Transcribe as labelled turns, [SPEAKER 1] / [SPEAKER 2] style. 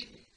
[SPEAKER 1] see me.